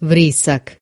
vrisak